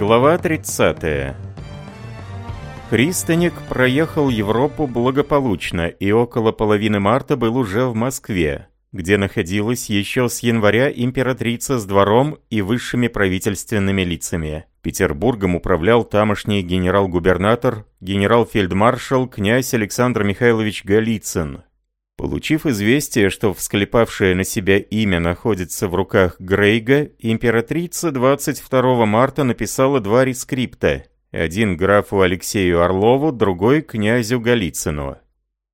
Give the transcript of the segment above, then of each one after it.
Глава 30. Христоник проехал Европу благополучно и около половины марта был уже в Москве, где находилась еще с января императрица с двором и высшими правительственными лицами. Петербургом управлял тамошний генерал-губернатор, генерал-фельдмаршал князь Александр Михайлович Голицын, Получив известие, что всклепавшее на себя имя находится в руках Грейга, императрица 22 марта написала два рескрипта. Один графу Алексею Орлову, другой князю Голицыну.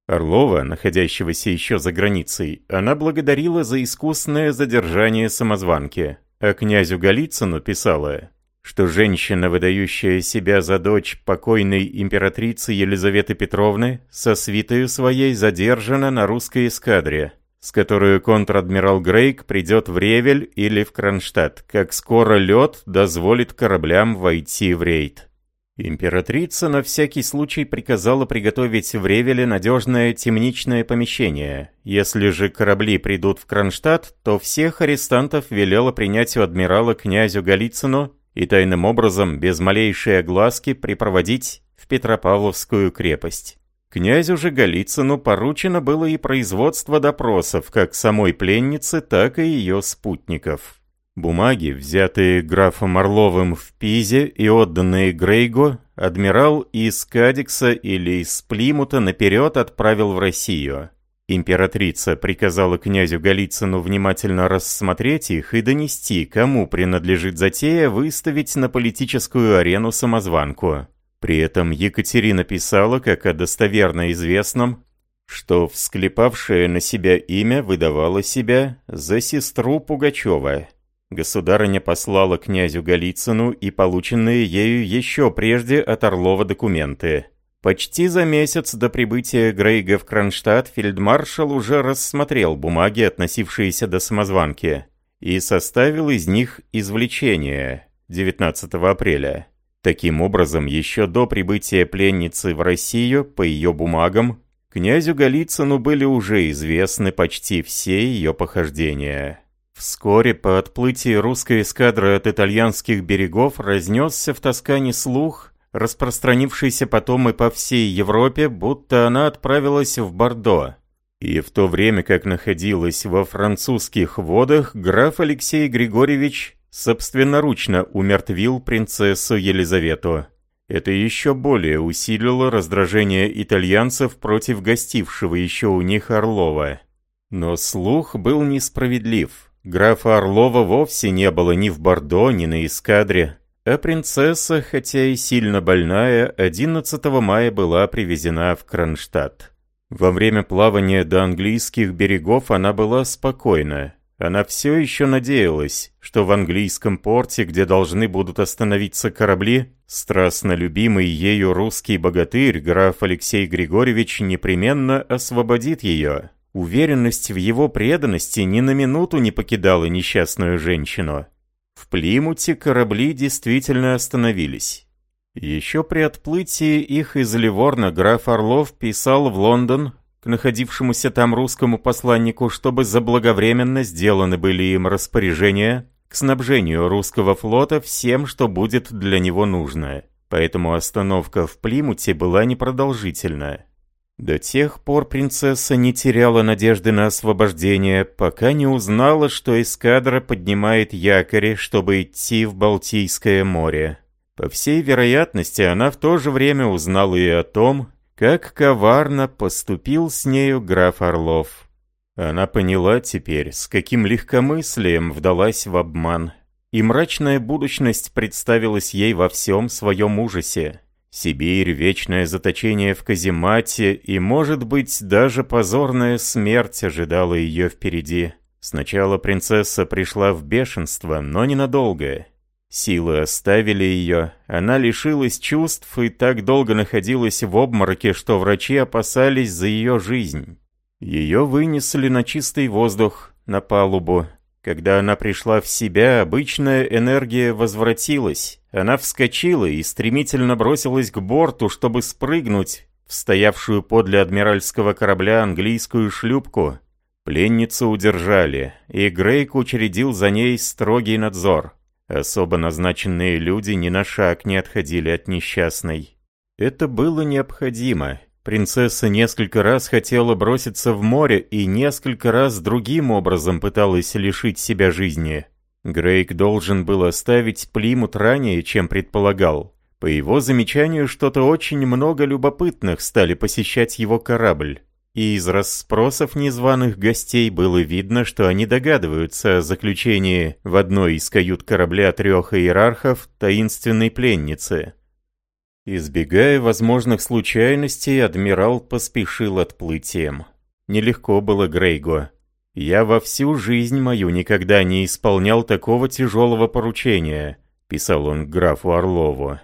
Орлова, находящегося еще за границей, она благодарила за искусное задержание самозванки, а князю Голицыну писала что женщина, выдающая себя за дочь покойной императрицы Елизаветы Петровны, со свитою своей задержана на русской эскадре, с которой контр-адмирал Грейк придет в Ревель или в Кронштадт, как скоро лед дозволит кораблям войти в рейд. Императрица на всякий случай приказала приготовить в Ревеле надежное темничное помещение. Если же корабли придут в Кронштадт, то всех арестантов велела принять у адмирала князю Голицыну и тайным образом, без малейшей огласки, припроводить в Петропавловскую крепость. Князю же Голицыну поручено было и производство допросов как самой пленницы, так и ее спутников. Бумаги, взятые графом Орловым в Пизе и отданные Грейго, адмирал из Кадикса или из Плимута наперед отправил в Россию. Императрица приказала князю Голицыну внимательно рассмотреть их и донести, кому принадлежит затея выставить на политическую арену самозванку. При этом Екатерина писала, как о достоверно известном, что всклепавшее на себя имя выдавало себя за сестру Пугачева. Государыня послала князю Голицыну и полученные ею еще прежде от Орлова документы. Почти за месяц до прибытия Грейга в Кронштадт фельдмаршал уже рассмотрел бумаги, относившиеся до самозванки, и составил из них извлечение 19 апреля. Таким образом, еще до прибытия пленницы в Россию, по ее бумагам, князю Голицыну были уже известны почти все ее похождения. Вскоре по отплытии русской эскадры от итальянских берегов разнесся в Тоскане слух – распространившийся потом и по всей Европе, будто она отправилась в Бордо. И в то время, как находилась во французских водах, граф Алексей Григорьевич собственноручно умертвил принцессу Елизавету. Это еще более усилило раздражение итальянцев против гостившего еще у них Орлова. Но слух был несправедлив. Графа Орлова вовсе не было ни в Бордо, ни на эскадре. А принцесса, хотя и сильно больная, 11 мая была привезена в Кронштадт. Во время плавания до английских берегов она была спокойна. Она все еще надеялась, что в английском порте, где должны будут остановиться корабли, страстно любимый ею русский богатырь, граф Алексей Григорьевич, непременно освободит ее. Уверенность в его преданности ни на минуту не покидала несчастную женщину. В Плимуте корабли действительно остановились. Еще при отплытии их из Ливорна граф Орлов писал в Лондон к находившемуся там русскому посланнику, чтобы заблаговременно сделаны были им распоряжения к снабжению русского флота всем, что будет для него нужно. Поэтому остановка в Плимуте была непродолжительная. До тех пор принцесса не теряла надежды на освобождение, пока не узнала, что эскадра поднимает якори, чтобы идти в Балтийское море. По всей вероятности, она в то же время узнала и о том, как коварно поступил с нею граф Орлов. Она поняла теперь, с каким легкомыслием вдалась в обман, и мрачная будущность представилась ей во всем своем ужасе. Сибирь, вечное заточение в каземате и, может быть, даже позорная смерть ожидала ее впереди. Сначала принцесса пришла в бешенство, но ненадолго. Силы оставили ее, она лишилась чувств и так долго находилась в обмороке, что врачи опасались за ее жизнь. Ее вынесли на чистый воздух, на палубу, когда она пришла в себя, обычная энергия возвратилась. Она вскочила и стремительно бросилась к борту, чтобы спрыгнуть в стоявшую подле адмиральского корабля английскую шлюпку. Пленницу удержали, и Грейк учредил за ней строгий надзор. Особо назначенные люди ни на шаг не отходили от несчастной. Это было необходимо. Принцесса несколько раз хотела броситься в море и несколько раз другим образом пыталась лишить себя жизни. Грейк должен был оставить Плимут ранее, чем предполагал. По его замечанию, что-то очень много любопытных стали посещать его корабль и из расспросов незваных гостей было видно, что они догадываются о заключении в одной из кают корабля трех иерархов таинственной пленницы. Избегая возможных случайностей, адмирал поспешил отплытием. Нелегко было Грейго. «Я во всю жизнь мою никогда не исполнял такого тяжелого поручения», — писал он графу Орлову.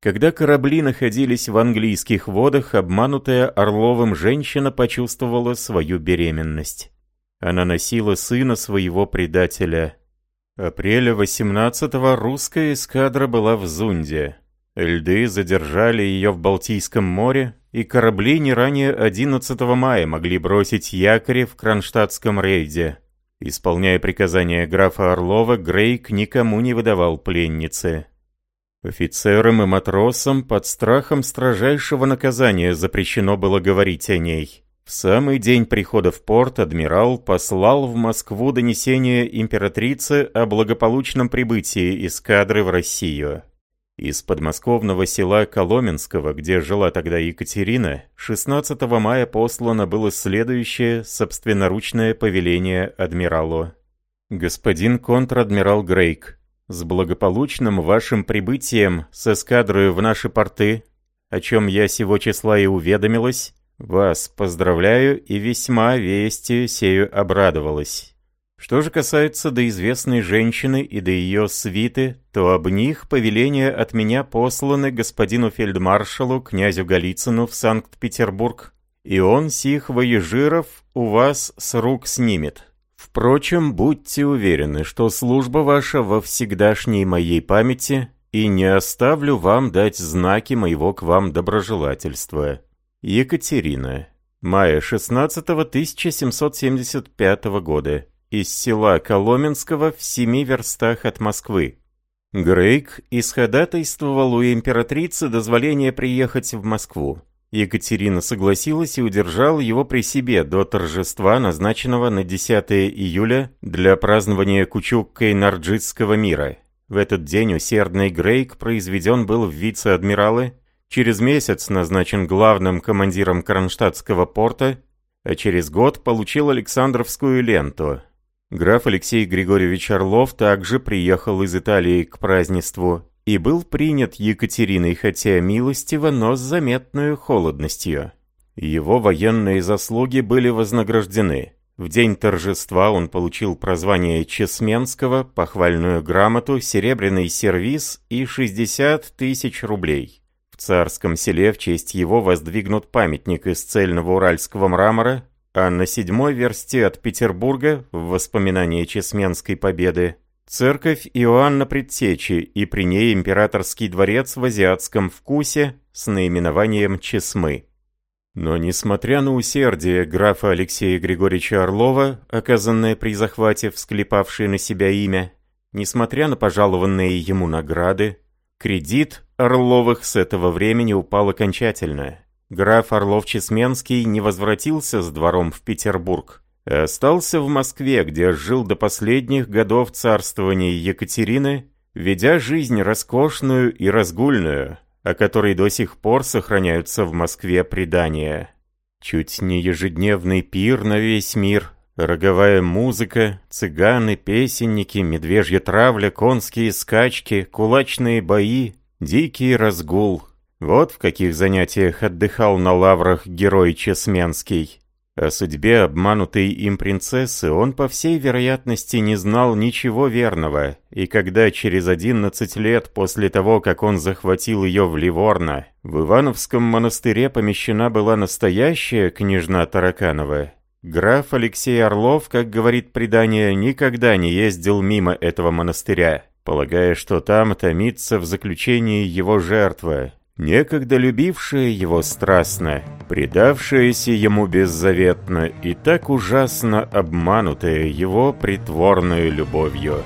Когда корабли находились в английских водах, обманутая Орловым женщина почувствовала свою беременность. Она носила сына своего предателя. Апреля 18-го русская эскадра была в Зунде. Льды задержали ее в Балтийском море, и корабли не ранее 11 мая могли бросить якори в Кронштадтском рейде. Исполняя приказания графа Орлова, Грейк никому не выдавал пленницы. Офицерам и матросам под страхом строжайшего наказания запрещено было говорить о ней. В самый день прихода в порт адмирал послал в Москву донесение императрицы о благополучном прибытии эскадры в Россию. Из подмосковного села Коломенского, где жила тогда Екатерина, 16 мая послано было следующее собственноручное повеление адмиралу. «Господин контр-адмирал Грейк, с благополучным вашим прибытием с эскадрою в наши порты, о чем я сего числа и уведомилась, вас поздравляю и весьма вести сею обрадовалась. Что же касается до известной женщины и до ее свиты, то об них повеления от меня посланы господину фельдмаршалу князю Голицыну в Санкт-Петербург, и он сих воежиров у вас с рук снимет. Впрочем, будьте уверены, что служба ваша во всегдашней моей памяти, и не оставлю вам дать знаки моего к вам доброжелательства. Екатерина. Мая 16 1775 года. Из села Коломенского в семи верстах от Москвы. Грейк исходатайствовал у императрицы дозволение приехать в Москву. Екатерина согласилась и удержала его при себе до торжества, назначенного на 10 июля для празднования Кучук-Кейнарджитского мира. В этот день усердный Грейк произведен был в вице-адмиралы, через месяц назначен главным командиром Кронштадтского порта, а через год получил Александровскую ленту. Граф Алексей Григорьевич Орлов также приехал из Италии к празднеству и был принят Екатериной хотя милостиво, но с заметной холодностью. Его военные заслуги были вознаграждены. В день торжества он получил прозвание Чесменского, похвальную грамоту, серебряный сервиз и 60 тысяч рублей. В царском селе в честь его воздвигнут памятник из цельного уральского мрамора, а на седьмой версте от Петербурга, в воспоминании Чесменской победы, Церковь Иоанна Предтечи и при ней императорский дворец в азиатском вкусе с наименованием Чесмы. Но несмотря на усердие графа Алексея Григорьевича Орлова, оказанное при захвате всклепавшее на себя имя, несмотря на пожалованные ему награды, кредит Орловых с этого времени упал окончательно. Граф Орлов-Чесменский не возвратился с двором в Петербург, Остался в Москве, где жил до последних годов царствования Екатерины, ведя жизнь роскошную и разгульную, о которой до сих пор сохраняются в Москве предания. Чуть не ежедневный пир на весь мир, роговая музыка, цыганы, песенники, медвежья травля, конские скачки, кулачные бои, дикий разгул. Вот в каких занятиях отдыхал на лаврах герой Чесменский. О судьбе обманутой им принцессы он, по всей вероятности, не знал ничего верного, и когда через одиннадцать лет после того, как он захватил ее в Ливорно, в Ивановском монастыре помещена была настоящая княжна Тараканова, граф Алексей Орлов, как говорит предание, никогда не ездил мимо этого монастыря, полагая, что там томится в заключении его жертва, некогда любившая его страстно, предавшаяся ему беззаветно и так ужасно обманутая его притворной любовью.